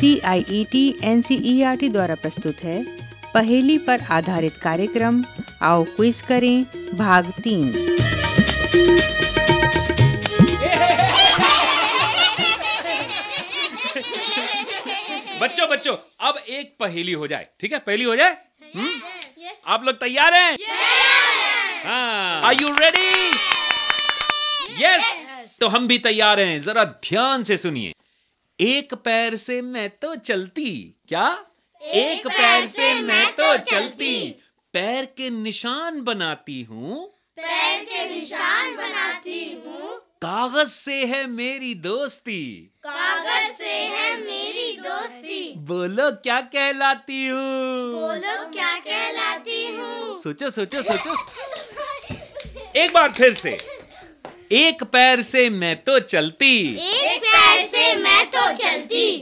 C I E T N C E R T द्वारा प्रस्तुत है। पहेली पर आधारित कार्यक्रम। आओ क्विज करें। भाग तीन। बच्चों बच्चों अब एक पहेली हो जाए। ठीक है? पहेली हो जाए? हम्म? आप लोग तैयार हैं? हाँ। आर यू रेडी यस तो हम भी तैयार हैं। जरा ध्यान से सुनिए। एक पैर से मैं तो चलती। क्या? एक पैर से मैं तो चलती। पैर के निशान बनाती हूँ। पैर के निशान बनाती हूँ। कागज़ से है मेरी दोस्ती। कागज़ से है मेरी दोस्ती। बोलो क्या कहलाती हूँ? बोलो क्या कहलाती हूँ? सोचो सोचो सोचो। एक बार फिर से। एक पैर से मैं तो चलती। एक पैर से मैं तो चलती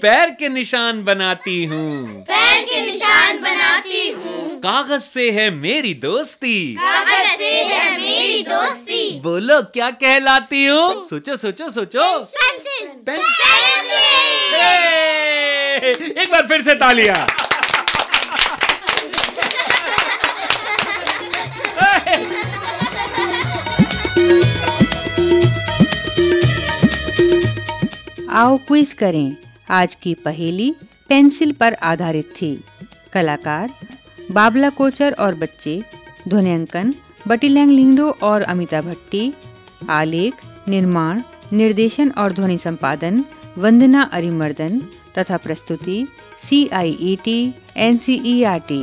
पैर के निशान बनाती हूँ। पैर के निशान बनाती हूँ। कागज़ से है मेरी दोस्ती। कागज़ से है मेरी दोस्ती। बोलो क्या कहलाती हूँ? सोचो सोचो सोचो। पेंसिल। पेंसिल। एक बार फिर से तालियाँ। आओ क्विज करें। आज की पहेली पेंसिल पर आधारित थी। कलाकार, बाबला कोचर और बच्चे, ध्वनियांकन, बटीलैंग लिंगडो और अमिता भट्टी, आलेख, निर्माण, निर्देशन और ध्वनि संपादन, वंदना अरिमर्दन तथा प्रस्तुति C I E T N C E R T